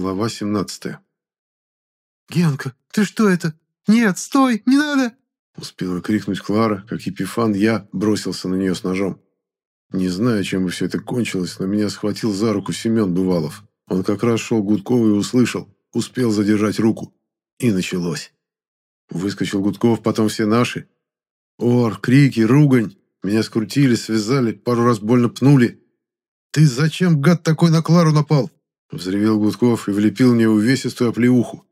Глава 17. «Генка, ты что это? Нет, стой, не надо!» Успела крикнуть Клара, как Епифан я бросился на нее с ножом. Не знаю, чем бы все это кончилось, но меня схватил за руку Семен Бывалов. Он как раз шел Гудков и услышал, успел задержать руку. И началось. Выскочил Гудков, потом все наши. Ор, крики, ругань. Меня скрутили, связали, пару раз больно пнули. «Ты зачем, гад, такой на Клару напал?» Взревел Гудков и влепил мне увесистую оплеуху.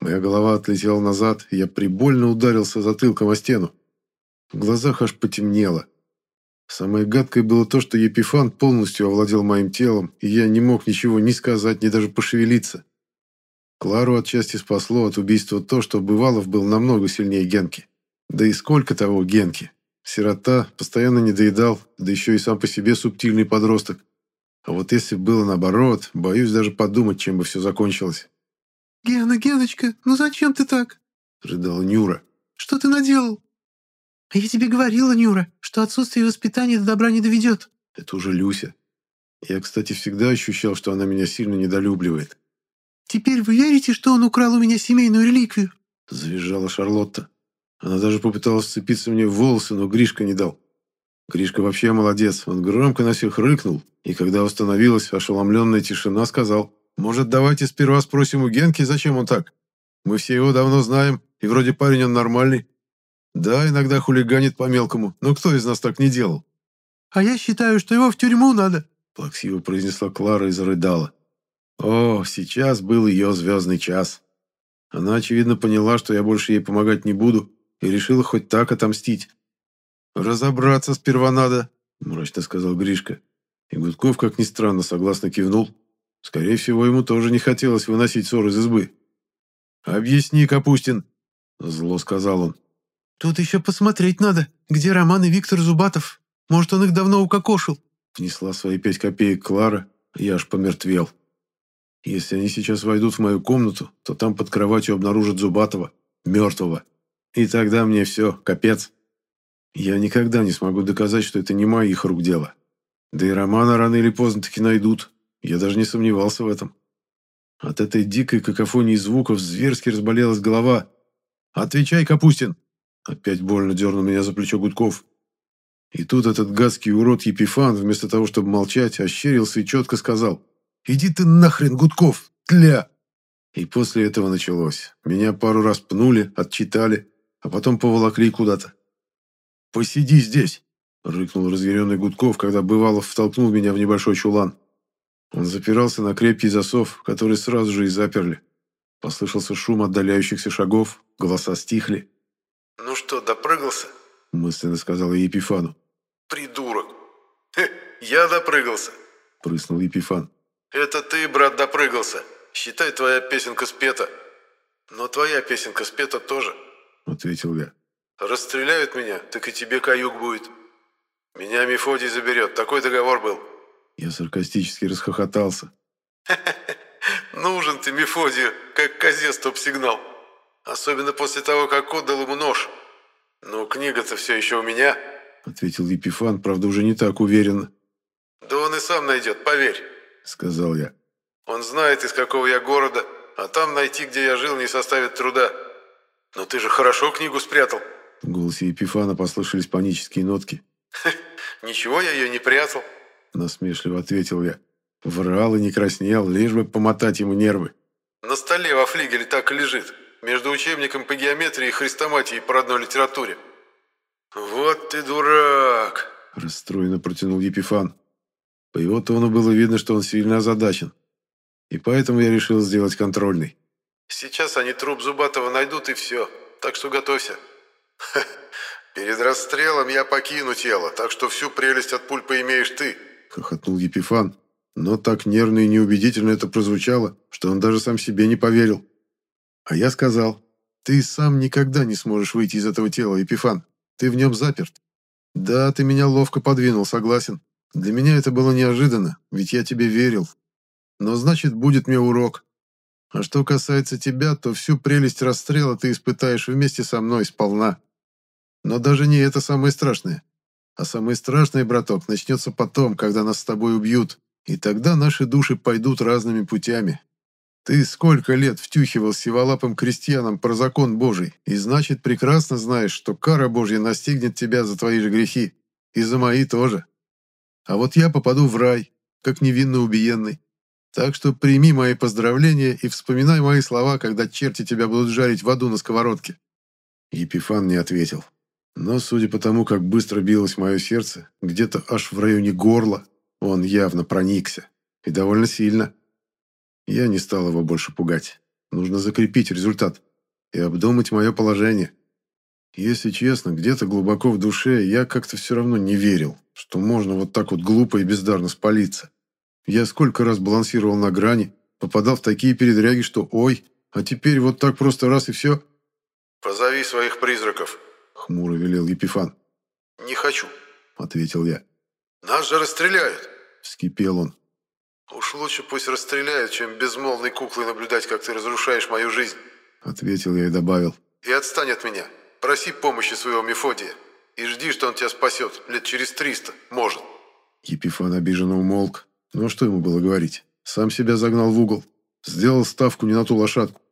Моя голова отлетела назад, и я прибольно ударился затылком о стену. В глазах аж потемнело. Самое гадкое было то, что Епифан полностью овладел моим телом, и я не мог ничего ни сказать, ни даже пошевелиться. Клару отчасти спасло от убийства то, что Бывалов был намного сильнее Генки. Да и сколько того Генки? Сирота, постоянно недоедал, да еще и сам по себе субтильный подросток. А вот если было наоборот, боюсь даже подумать, чем бы все закончилось. «Гена, Геночка, ну зачем ты так?» — рыдала Нюра. «Что ты наделал?» «А я тебе говорила, Нюра, что отсутствие воспитания до добра не доведет». Это уже Люся. Я, кстати, всегда ощущал, что она меня сильно недолюбливает. «Теперь вы верите, что он украл у меня семейную реликвию?» — завизжала Шарлотта. Она даже попыталась вцепиться мне в волосы, но Гришка не дал. Гришка вообще молодец. Он громко на всех рыкнул, и когда установилась ошеломленная тишина, сказал, «Может, давайте сперва спросим у Генки, зачем он так? Мы все его давно знаем, и вроде парень он нормальный. Да, иногда хулиганит по-мелкому, но кто из нас так не делал?» «А я считаю, что его в тюрьму надо», — плаксиво произнесла Клара и зарыдала. О, сейчас был ее звездный час. Она, очевидно, поняла, что я больше ей помогать не буду, и решила хоть так отомстить. «Разобраться сперва надо», — мрачно сказал Гришка. И Гудков, как ни странно, согласно кивнул. Скорее всего, ему тоже не хотелось выносить ссор из избы. «Объясни, Капустин», — зло сказал он. «Тут еще посмотреть надо, где Роман и Виктор Зубатов. Может, он их давно укокошил». Внесла свои пять копеек Клара, я аж помертвел. Если они сейчас войдут в мою комнату, то там под кроватью обнаружат Зубатова, мертвого. И тогда мне все, капец. Я никогда не смогу доказать, что это не моих рук дело. Да и Романа рано или поздно таки найдут. Я даже не сомневался в этом. От этой дикой какофонии звуков зверски разболелась голова. «Отвечай, Капустин!» Опять больно дернул меня за плечо Гудков. И тут этот гадский урод Епифан, вместо того, чтобы молчать, ощерился и четко сказал «Иди ты нахрен, Гудков, тля!» И после этого началось. Меня пару раз пнули, отчитали, а потом поволокли куда-то. «Посиди здесь!» — рыкнул разъяренный Гудков, когда Бывалов втолкнул меня в небольшой чулан. Он запирался на крепкий засов, который сразу же и заперли. Послышался шум отдаляющихся шагов, голоса стихли. «Ну что, допрыгался?» — мысленно сказал я Епифану. «Придурок! Хе, я допрыгался!» — прыснул Епифан. «Это ты, брат, допрыгался. Считай, твоя песенка спета. Но твоя песенка спета тоже», — ответил я. Расстреляют меня, так и тебе каюк будет. Меня Мефодий заберет, такой договор был». Я саркастически расхохотался. Нужен ты Мефодию, как козе стоп-сигнал. Особенно после того, как отдал ему нож. Но книга-то все еще у меня», — ответил Епифан, правда, уже не так уверенно. «Да он и сам найдет, поверь», — сказал я. «Он знает, из какого я города, а там найти, где я жил, не составит труда. Но ты же хорошо книгу спрятал». В голосе Епифана послышались панические нотки. «Ничего я ее не прятал», — насмешливо ответил я. Врал и не краснел, лишь бы помотать ему нервы. «На столе во флигеле так и лежит, между учебником по геометрии и хрестоматии по родной литературе». «Вот ты дурак!» – расстроенно протянул Епифан. По его тону было видно, что он сильно озадачен. И поэтому я решил сделать контрольный. «Сейчас они труп Зубатова найдут и все, так что готовься». «Перед расстрелом я покину тело, так что всю прелесть от пуль поимеешь ты», — хохотнул Епифан. Но так нервно и неубедительно это прозвучало, что он даже сам себе не поверил. А я сказал, «Ты сам никогда не сможешь выйти из этого тела, Епифан. Ты в нем заперт. Да, ты меня ловко подвинул, согласен. Для меня это было неожиданно, ведь я тебе верил. Но значит, будет мне урок. А что касается тебя, то всю прелесть расстрела ты испытаешь вместе со мной сполна. Но даже не это самое страшное. А самое страшное, браток, начнется потом, когда нас с тобой убьют, и тогда наши души пойдут разными путями. Ты сколько лет втюхивал сиволапым крестьянам про закон Божий, и значит прекрасно знаешь, что кара Божья настигнет тебя за твои же грехи, и за мои тоже. А вот я попаду в рай, как невинно убиенный. Так что прими мои поздравления и вспоминай мои слова, когда черти тебя будут жарить в аду на сковородке». Епифан не ответил. Но, судя по тому, как быстро билось мое сердце, где-то аж в районе горла, он явно проникся. И довольно сильно. Я не стал его больше пугать. Нужно закрепить результат и обдумать мое положение. Если честно, где-то глубоко в душе я как-то все равно не верил, что можно вот так вот глупо и бездарно спалиться. Я сколько раз балансировал на грани, попадал в такие передряги, что ой, а теперь вот так просто раз и все. «Позови своих призраков», — хмуро велел Епифан. «Не хочу», — ответил я. «Нас же расстреляют», — вскипел он. «Уж лучше пусть расстреляют, чем безмолвной куклой наблюдать, как ты разрушаешь мою жизнь», — ответил я и добавил. «И отстань от меня». Проси помощи своего Мефодия и жди, что он тебя спасет лет через триста, может». Епифан обиженно умолк. Ну а что ему было говорить? Сам себя загнал в угол. Сделал ставку не на ту лошадку.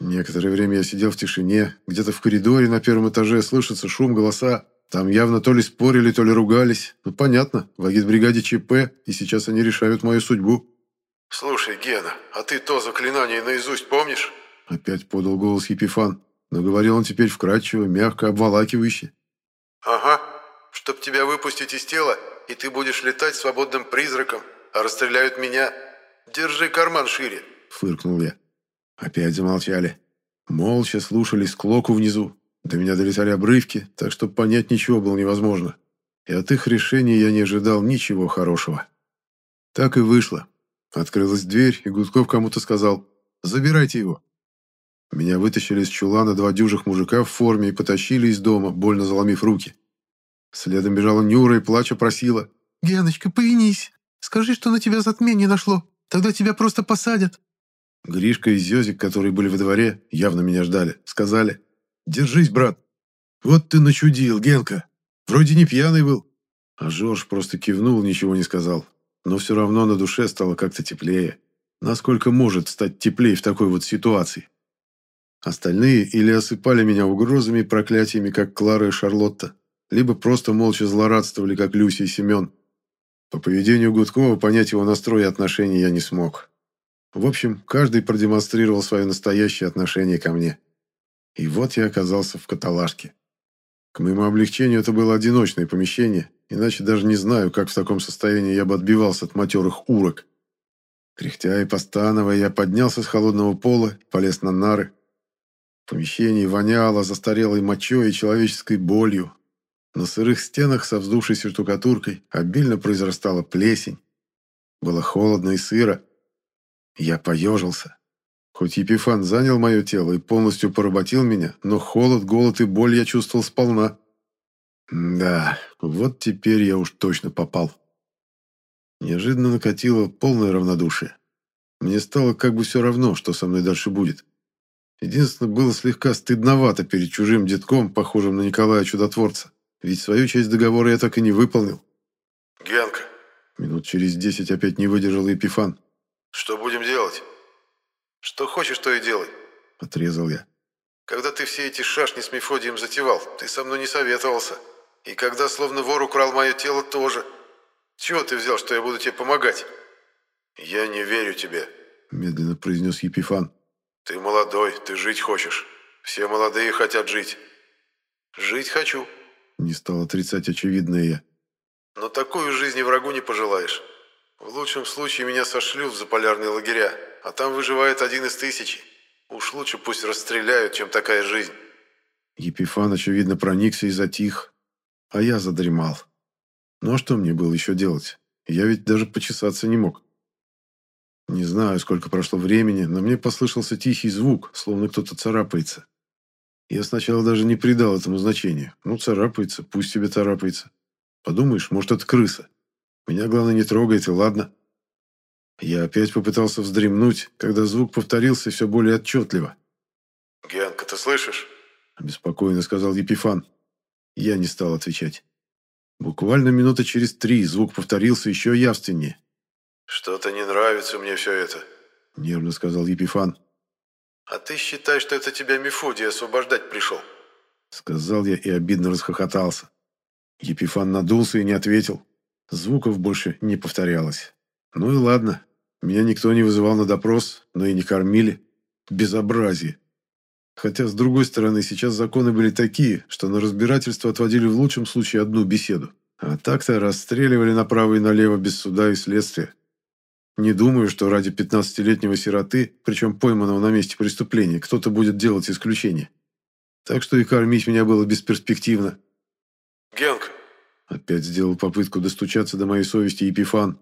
Некоторое время я сидел в тишине. Где-то в коридоре на первом этаже слышится шум, голоса. Там явно то ли спорили, то ли ругались. Ну, понятно, в агитбригаде ЧП, и сейчас они решают мою судьбу. «Слушай, Гена, а ты то заклинание наизусть помнишь?» Опять подал голос Епифан но говорил он теперь вкрадчиво, мягко, обволакивающе. «Ага, чтоб тебя выпустить из тела, и ты будешь летать свободным призраком, а расстреляют меня. Держи карман шире», — фыркнул я. Опять замолчали. Молча слушали склоку внизу. До меня долетали обрывки, так что понять ничего было невозможно. И от их решения я не ожидал ничего хорошего. Так и вышло. Открылась дверь, и Гудков кому-то сказал «Забирайте его». Меня вытащили из чулана два дюжих мужика в форме и потащили из дома, больно заломив руки. Следом бежала Нюра и плача просила. «Геночка, повинись. Скажи, что на тебя затмение нашло. Тогда тебя просто посадят». Гришка и Зёзик, которые были во дворе, явно меня ждали, сказали. «Держись, брат. Вот ты начудил, Генка. Вроде не пьяный был». А Жорж просто кивнул, ничего не сказал. Но все равно на душе стало как-то теплее. Насколько может стать теплее в такой вот ситуации? Остальные или осыпали меня угрозами и проклятиями, как Клара и Шарлотта, либо просто молча злорадствовали, как Люси и Семен. По поведению Гудкова понять его настрой и отношения я не смог. В общем, каждый продемонстрировал свое настоящее отношение ко мне. И вот я оказался в каталажке. К моему облегчению это было одиночное помещение, иначе даже не знаю, как в таком состоянии я бы отбивался от матерых урок. Кряхтя и постановая, я поднялся с холодного пола, полез на нары, в помещении воняло застарелой мочой и человеческой болью. На сырых стенах со вздувшейся штукатуркой обильно произрастала плесень. Было холодно и сыро. Я поежился. Хоть Епифан занял мое тело и полностью поработил меня, но холод, голод и боль я чувствовал сполна. Да, вот теперь я уж точно попал. Неожиданно накатило полное равнодушие. Мне стало как бы все равно, что со мной дальше будет. Единственное, было слегка стыдновато перед чужим детком, похожим на Николая Чудотворца. Ведь свою часть договора я так и не выполнил. «Генка!» Минут через десять опять не выдержал Епифан. «Что будем делать?» «Что хочешь, то и делай», — отрезал я. «Когда ты все эти шашни с Мефодием затевал, ты со мной не советовался. И когда словно вор украл мое тело, тоже. Чего ты взял, что я буду тебе помогать?» «Я не верю тебе», — медленно произнес Епифан. «Ты молодой, ты жить хочешь. Все молодые хотят жить». «Жить хочу», — не стал отрицать очевидное я. «Но такую жизнь и врагу не пожелаешь. В лучшем случае меня сошлют в заполярные лагеря, а там выживает один из тысячи. Уж лучше пусть расстреляют, чем такая жизнь». Епифан, очевидно, проникся и затих, а я задремал. Ну а что мне было еще делать? Я ведь даже почесаться не мог. Не знаю, сколько прошло времени, но мне послышался тихий звук, словно кто-то царапается. Я сначала даже не придал этому значения. Ну, царапается, пусть себе царапается. Подумаешь, может, это крыса. Меня, главное, не трогает, и ладно. Я опять попытался вздремнуть, когда звук повторился все более отчетливо. «Генка, ты слышишь?» – обеспокоенно сказал Епифан. Я не стал отвечать. Буквально минута через три звук повторился еще явственнее. «Что-то не нравится мне все это. — нервно сказал Епифан. «А ты считаешь, что это тебя Мефодий освобождать пришел?» Сказал я и обидно расхохотался. Епифан надулся и не ответил. Звуков больше не повторялось. Ну и ладно. Меня никто не вызывал на допрос, но и не кормили. Безобразие. Хотя, с другой стороны, сейчас законы были такие, что на разбирательство отводили в лучшем случае одну беседу. А так-то расстреливали направо и налево без суда и следствия. Не думаю, что ради 15-летнего сироты, причем пойманного на месте преступления, кто-то будет делать исключение. Так что и кормить меня было бесперспективно. «Генка!» Опять сделал попытку достучаться до моей совести Епифан.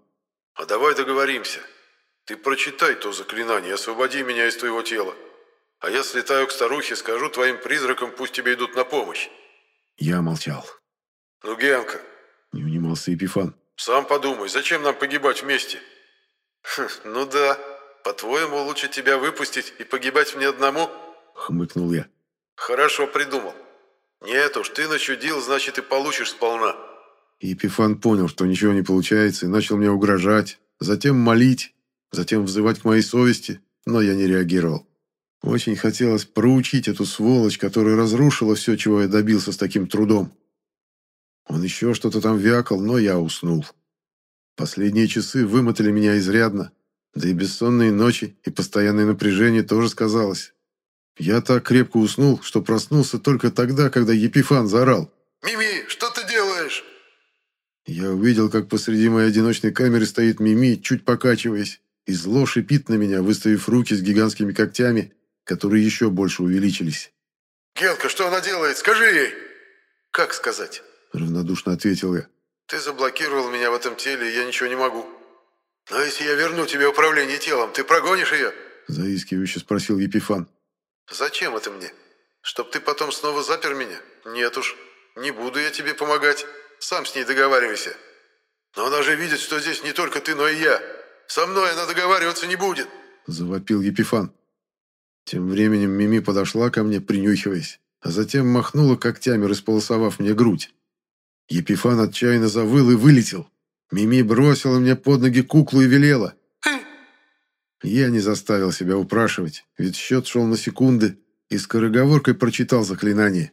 «А давай договоримся. Ты прочитай то заклинание, освободи меня из твоего тела. А я слетаю к старухе, скажу твоим призракам, пусть тебе идут на помощь». Я молчал. «Ну, Генка!» Не унимался Епифан. «Сам подумай, зачем нам погибать вместе?» Хм, «Ну да. По-твоему, лучше тебя выпустить и погибать мне одному?» Хмыкнул я. «Хорошо придумал. Нет уж, ты начудил, значит, и получишь сполна». Епифан понял, что ничего не получается, и начал мне угрожать, затем молить, затем взывать к моей совести, но я не реагировал. Очень хотелось проучить эту сволочь, которая разрушила все, чего я добился с таким трудом. Он еще что-то там вякал, но я уснул. Последние часы вымотали меня изрядно, да и бессонные ночи и постоянное напряжение тоже сказалось. Я так крепко уснул, что проснулся только тогда, когда Епифан заорал. «Мими, что ты делаешь?» Я увидел, как посреди моей одиночной камеры стоит Мими, чуть покачиваясь, и зло шипит на меня, выставив руки с гигантскими когтями, которые еще больше увеличились. «Гелка, что она делает? Скажи ей!» «Как сказать?» – равнодушно ответил я. «Ты заблокировал меня в этом теле, и я ничего не могу. Но если я верну тебе управление телом, ты прогонишь ее?» – заискивающе спросил Епифан. «Зачем это мне? Чтоб ты потом снова запер меня? Нет уж, не буду я тебе помогать. Сам с ней договаривайся. Но она же видит, что здесь не только ты, но и я. Со мной она договариваться не будет!» – завопил Епифан. Тем временем Мими подошла ко мне, принюхиваясь, а затем махнула когтями, располосовав мне грудь. Епифан отчаянно завыл и вылетел. Мими бросила мне под ноги куклу и велела. Я не заставил себя упрашивать, ведь счет шел на секунды, и скороговоркой прочитал заклинание.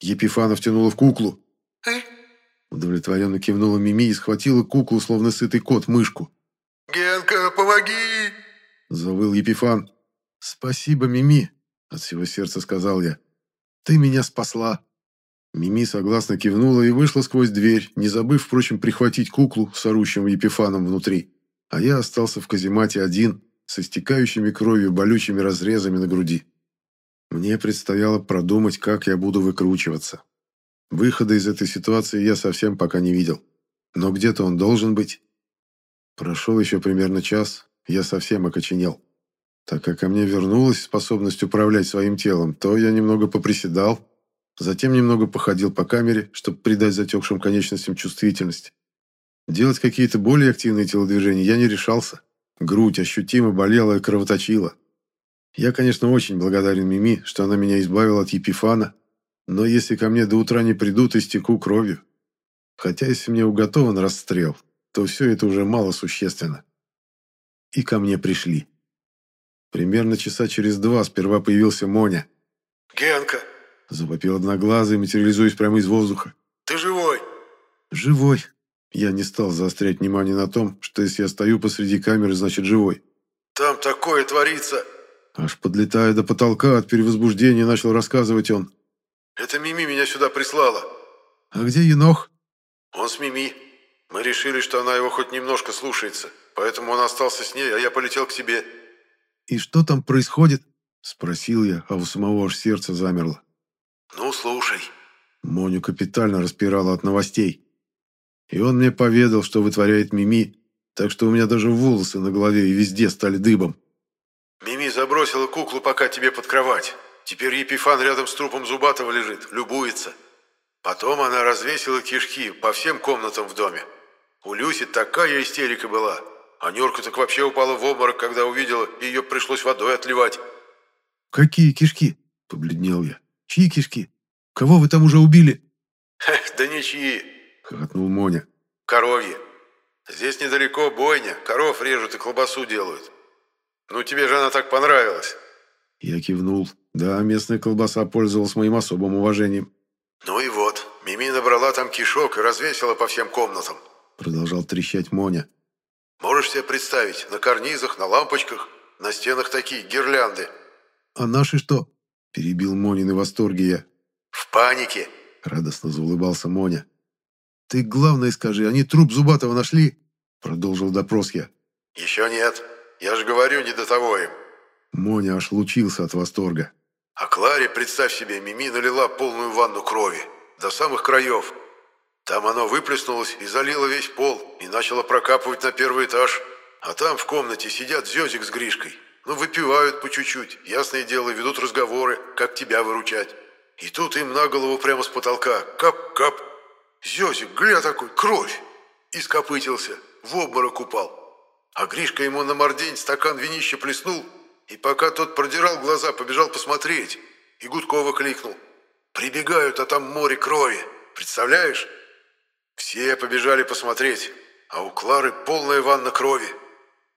Епифана втянула в куклу. Удовлетворенно кивнула Мими и схватила куклу, словно сытый кот, мышку. «Генка, помоги!» Завыл Епифан. «Спасибо, Мими», — от всего сердца сказал я. «Ты меня спасла». Мими согласно кивнула и вышла сквозь дверь, не забыв, впрочем, прихватить куклу с орущим Епифаном внутри. А я остался в каземате один, с истекающими кровью болючими разрезами на груди. Мне предстояло продумать, как я буду выкручиваться. Выхода из этой ситуации я совсем пока не видел. Но где-то он должен быть. Прошел еще примерно час, я совсем окоченел. Так как ко мне вернулась способность управлять своим телом, то я немного поприседал, затем немного походил по камере, чтобы придать затекшим конечностям чувствительность. Делать какие-то более активные телодвижения я не решался. Грудь ощутимо болела и кровоточила. Я, конечно, очень благодарен Мими, что она меня избавила от Епифана, но если ко мне до утра не придут, истеку кровью. Хотя если мне уготован расстрел, то все это уже мало существенно. И ко мне пришли. Примерно часа через два сперва появился Моня. «Генка!» – завопил одноглазый, материализуясь прямо из воздуха. «Ты живой?» «Живой!» Я не стал заострять внимание на том, что если я стою посреди камеры, значит живой. «Там такое творится!» Аж подлетая до потолка от перевозбуждения, начал рассказывать он. «Это Мими меня сюда прислала». «А где Енох?» «Он с Мими. Мы решили, что она его хоть немножко слушается, поэтому он остался с ней, а я полетел к тебе». «И что там происходит?» – спросил я, а у самого аж сердце замерло. «Ну, слушай». Моню капитально распирала от новостей. И он мне поведал, что вытворяет Мими, так что у меня даже волосы на голове и везде стали дыбом. «Мими забросила куклу пока тебе под кровать. Теперь Епифан рядом с трупом Зубатого лежит, любуется. Потом она развесила кишки по всем комнатам в доме. У Люси такая истерика была. А Нюрка так вообще упала в обморок, когда увидела, и ее пришлось водой отливать. «Какие кишки?» – побледнел я. «Чьи кишки? Кого вы там уже убили?» «Да ничьи!» – хохотнул Моня. «Коровьи. Здесь недалеко бойня, коров режут и колбасу делают. Ну тебе же она так понравилась. Я кивнул. Да, местная колбаса пользовалась моим особым уважением. Ну и вот, Мими набрала там кишок и развесила по всем комнатам. Продолжал трещать Моня. Можешь себе представить, на карнизах, на лампочках, на стенах такие гирлянды. А наши что? Перебил Монин в восторге я. В панике. Радостно заулыбался Моня. Ты главное скажи, они труп Зубатова нашли? Продолжил допрос я. Еще нет. Я же говорю, не до того им. Моня аж лучился от восторга. А Кларе, представь себе, Мими налила полную ванну крови. До самых краев. Там оно выплеснулось и залило весь пол, и начало прокапывать на первый этаж. А там в комнате сидят Зёзик с Гришкой. Ну, выпивают по чуть-чуть, ясное дело, ведут разговоры, как тебя выручать. И тут им на голову прямо с потолка. Кап-кап. Зёзик, гля такой, кровь. И скопытился, в обморок упал. А Гришка ему на мордень стакан винища плеснул, и пока тот продирал глаза, побежал посмотреть. И Гудкова кликнул. Прибегают, а там море крови. Представляешь? Все побежали посмотреть, а у Клары полная ванна крови.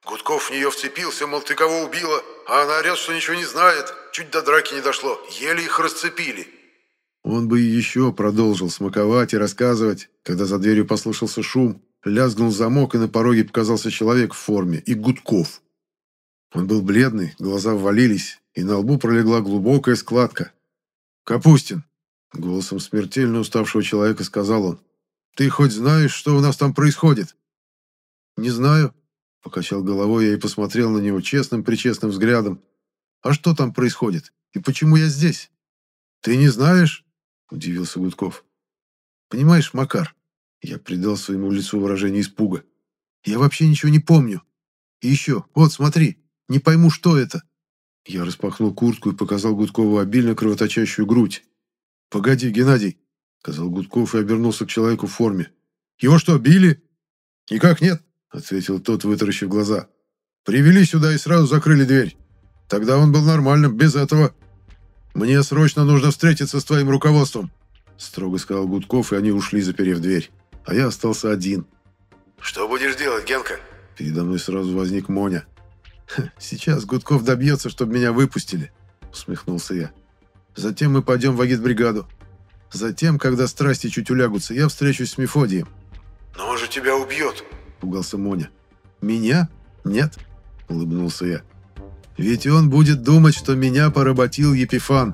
Гудков в нее вцепился, мол, ты кого убила, а она орет, что ничего не знает. Чуть до драки не дошло, еле их расцепили. Он бы еще продолжил смаковать и рассказывать, когда за дверью послышался шум, лязгнул замок, и на пороге показался человек в форме, и Гудков. Он был бледный, глаза ввалились, и на лбу пролегла глубокая складка. «Капустин!» — голосом смертельно уставшего человека сказал он. «Ты хоть знаешь, что у нас там происходит?» «Не знаю», — покачал головой я и посмотрел на него честным-причестным взглядом. «А что там происходит? И почему я здесь?» «Ты не знаешь?» — удивился Гудков. «Понимаешь, Макар, я придал своему лицу выражение испуга. Я вообще ничего не помню. И еще, вот смотри, не пойму, что это». Я распахнул куртку и показал Гудкову обильно кровоточащую грудь. «Погоди, Геннадий», — сказал Гудков и обернулся к человеку в форме. «Его что, били?» «Никак нет», — ответил тот, вытаращив глаза. «Привели сюда и сразу закрыли дверь. Тогда он был нормальным, без этого. Мне срочно нужно встретиться с твоим руководством», — строго сказал Гудков, и они ушли, заперев дверь. А я остался один. «Что будешь делать, Генка?» Передо мной сразу возник Моня. «Сейчас Гудков добьется, чтобы меня выпустили», — усмехнулся я. «Затем мы пойдем в агитбригаду. Затем, когда страсти чуть улягутся, я встречусь с Мефодием». «Но он же тебя убьет», — пугался Моня. «Меня? Нет», — улыбнулся я. «Ведь он будет думать, что меня поработил Епифан».